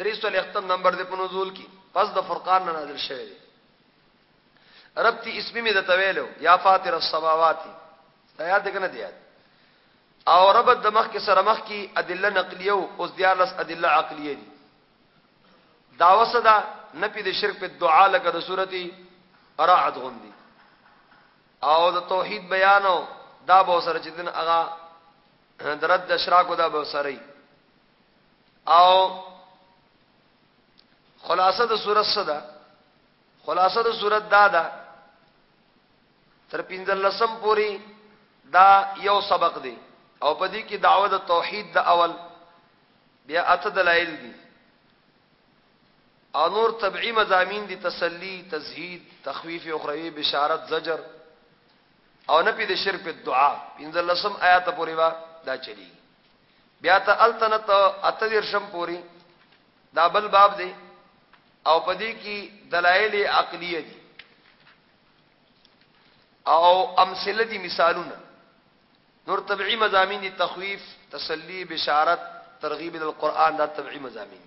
درې سو لختم نمبر دې په نزول کې پس د فرقان نه نازل شوی دی رب تی اسمی می د تویلو یا فاطر السماوات دا یاد کنه دی یاد او رب د مخ کې سره مخ کې ادله نقلیه او اوس دیالس ادله عقلیه دي دا وسدا نپی د شرک په دعا لکه د سورتی رعد غوندي او د توحید بیانو دا به سره چې دن اغا درد د شراکو دا به سره او خلاصه د صورت صدا خلاصه د صورت دا ده تر پنځل لسم پوری دا یو سبق دی او په دې کې دعوه د توحید د اول بیا اته دلایل دي او نور طبعی مزامین دي تسلی تزهید تخویف اخروی بشارت زجر او نه پی د شرک په دعا پنځل لسم آیات پوری وا دا چلیږي بیا ته الته نه ته اته دیرشم پوری دا بل باب دی او پدې کې دلایل عقلیه دي او امثله دي مثالونه نور طبيعي مزامین دي تخويف تسلی بشارت ترغیب القرآن دا طبيعي مزامین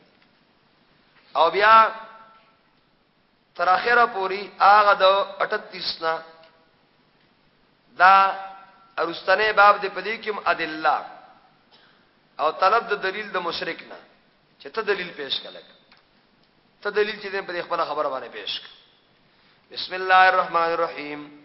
او بیا تر اخره پوری هغه د اټتیس نه دا ارستنه باب د پدې کې ادله او طلب د دلیل د مشرک نه چې ته دلیل پیش کړه ته دلیل چې دې په خپل خبره باندې پیش کړه بسم الله الرحمن الرحیم